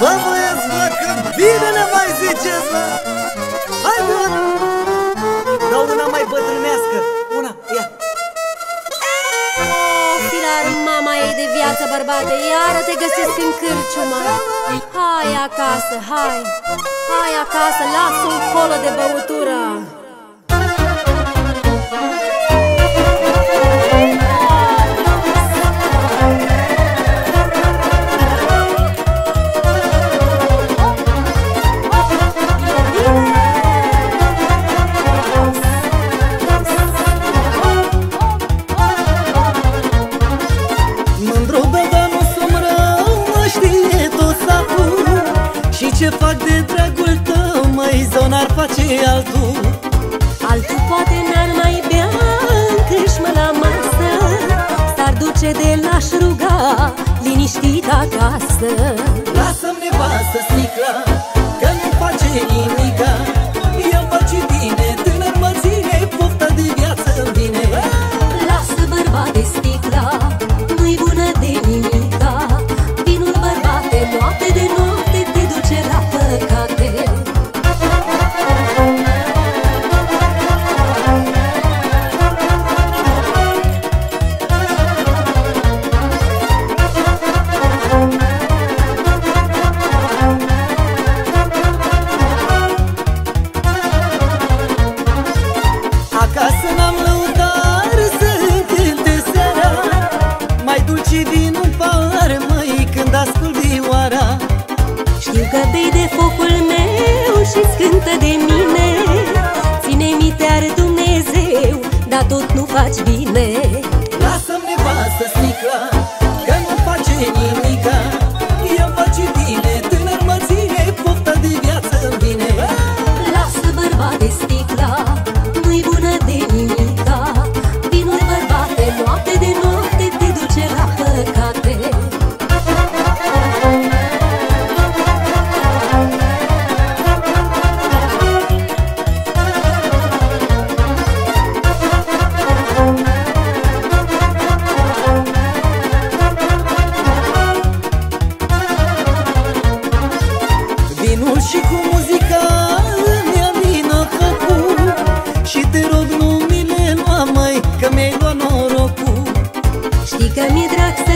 Bă băieți, mă, că bine ne mai ziceți, mă. Hai, mă. Dau una mai bătrânească. Una, ia. Filar, mama ei de viață, bărbate Iară te găsesc în cârciumă. Hai acasă, hai. Hai acasă, lasă un colo de băutură ce fac de dragul tău, măi, zon ar face altul. Altul poate n-ar mai bea în câșmă la masă S-ar duce de l-aș ruga liniștit acasă. Lasă-mi nevastă faci bine. Lasă-mi nevastă sticla, că nu face nimica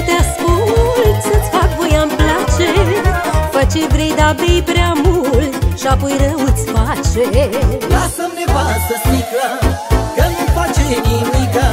te ascult Să-ți fac voia-mi place. Fă ce vrei, dar bei prea mult Și apoi rău îți face. Lasă-mi nevastă sticla, că nu face nimica